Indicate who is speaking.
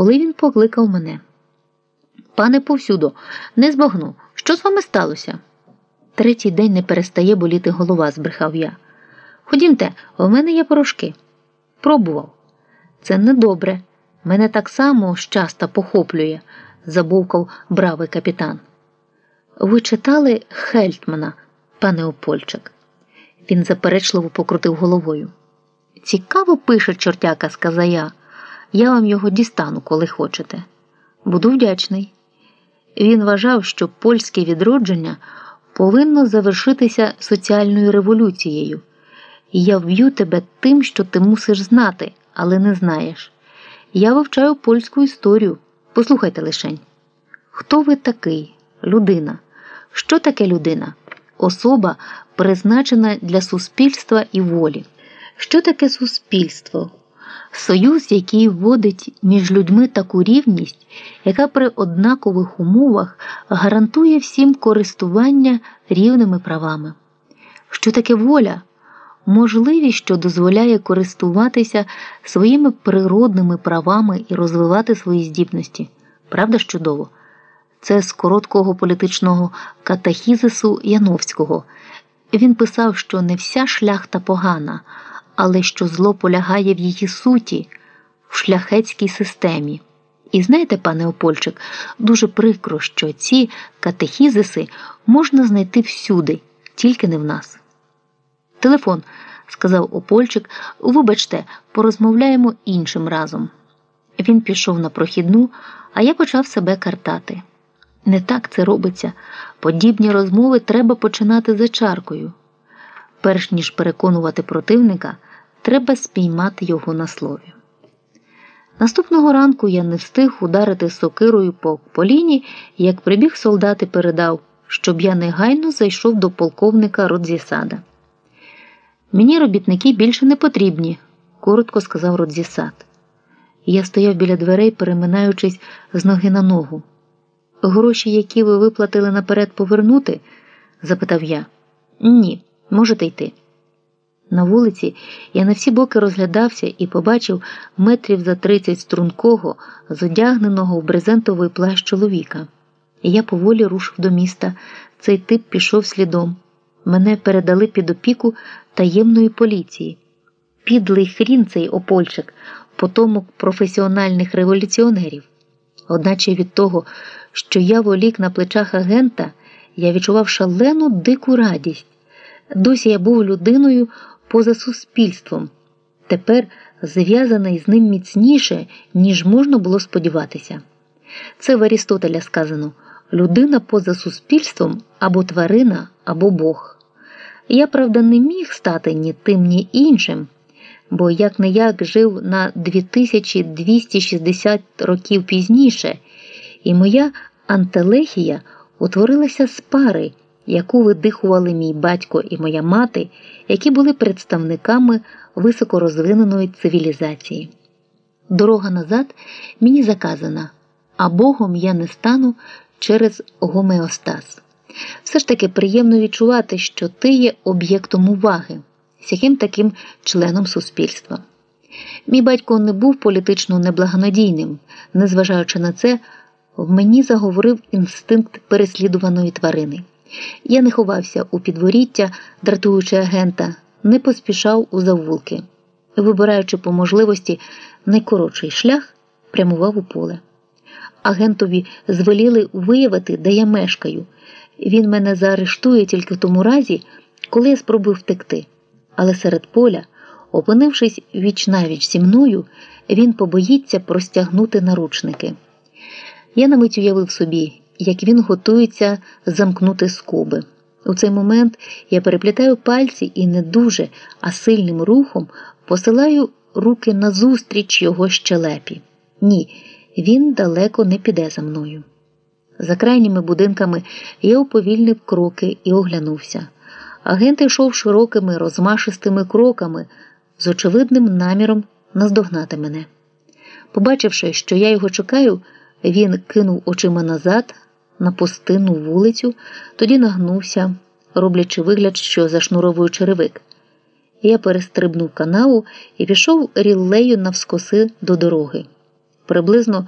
Speaker 1: коли він покликав мене. Пане повсюдо, не збагну, що з вами сталося? Третій день не перестає боліти голова, збрехав я. Ходімте, у мене є порошки. Пробував. Це недобре. Мене так само щаста похоплює, забовкав бравий капітан. Ви читали Хельтмана, пане Опольчик? Він заперечливо покрутив головою. Цікаво пише чортяка, сказа я. Я вам його дістану, коли хочете. Буду вдячний. Він вважав, що польське відродження повинно завершитися соціальною революцією. Я вб'ю тебе тим, що ти мусиш знати, але не знаєш. Я вивчаю польську історію. Послухайте лишень. Хто ви такий? Людина. Що таке людина? Особа, призначена для суспільства і волі. Що таке суспільство? Союз, який вводить між людьми таку рівність, яка при однакових умовах гарантує всім користування рівними правами. Що таке воля? Можливість, що дозволяє користуватися своїми природними правами і розвивати свої здібності. Правда чудово? Це з короткого політичного катахізису Яновського. Він писав, що не вся шляхта погана, але що зло полягає в її суті, в шляхетській системі. І знаєте, пане Опольчик, дуже прикро, що ці катехізиси можна знайти всюди, тільки не в нас. Телефон, сказав Опольчик, вибачте, порозмовляємо іншим разом. Він пішов на прохідну, а я почав себе картати. Не так це робиться. Подібні розмови треба починати за чаркою. Перш ніж переконувати противника, треба спіймати його на слові. Наступного ранку я не встиг ударити сокирою по поліні, як прибіг солдат і передав, щоб я негайно зайшов до полковника Родзісада. Мені робітники більше не потрібні, коротко сказав Родзісад. Я стояв біля дверей, переминаючись з ноги на ногу. Гроші, які ви виплатили наперед, повернути? запитав я. Ні, можете йти. На вулиці я на всі боки розглядався і побачив метрів за тридцять стрункого, зодягненого в брезентовий плащ чоловіка. Я поволі рушив до міста. Цей тип пішов слідом. Мене передали під опіку таємної поліції. Підлий хрін цей опольчик, потомок професіональних революціонерів. Одначе від того, що я волік на плечах агента, я відчував шалену дику радість. Досі я був людиною поза суспільством, тепер зв'язаний з ним міцніше, ніж можна було сподіватися. Це в Арістотеля сказано людина поза суспільством або тварина, або Бог. Я, правда, не міг стати ні тим, ні іншим, бо як не як жив на 2260 років пізніше, і моя антелехія утворилася з пари, яку видихували мій батько і моя мати, які були представниками високорозвиненої цивілізації. Дорога назад мені заказана, а Богом я не стану через гомеостаз. Все ж таки приємно відчувати, що ти є об'єктом уваги, яким таким членом суспільства. Мій батько не був політично неблагонадійним, незважаючи на це, в мені заговорив інстинкт переслідуваної тварини. Я не ховався у підворіття, дратуючи агента, не поспішав у завулки. Вибираючи по можливості найкоротший шлях, прямував у поле. Агентові звеліли виявити, де я мешкаю. Він мене заарештує тільки в тому разі, коли я спробую втекти. Але серед поля, опинившись віч навіч зі мною, він побоїться простягнути наручники. Я на мить уявив собі, як він готується замкнути скоби. У цей момент я переплітаю пальці і не дуже, а сильним рухом посилаю руки назустріч його щелепі. Ні, він далеко не піде за мною. За крайніми будинками я уповільнив кроки і оглянувся. Агент йшов широкими, розмашистими кроками з очевидним наміром наздогнати мене. Побачивши, що я його чекаю, він кинув очима назад на пустинну вулицю, тоді нагнувся, роблячи вигляд, що зашнуровую черевик. Я перестрибнув канаву і пішов ріллею навскоси до дороги. приблизно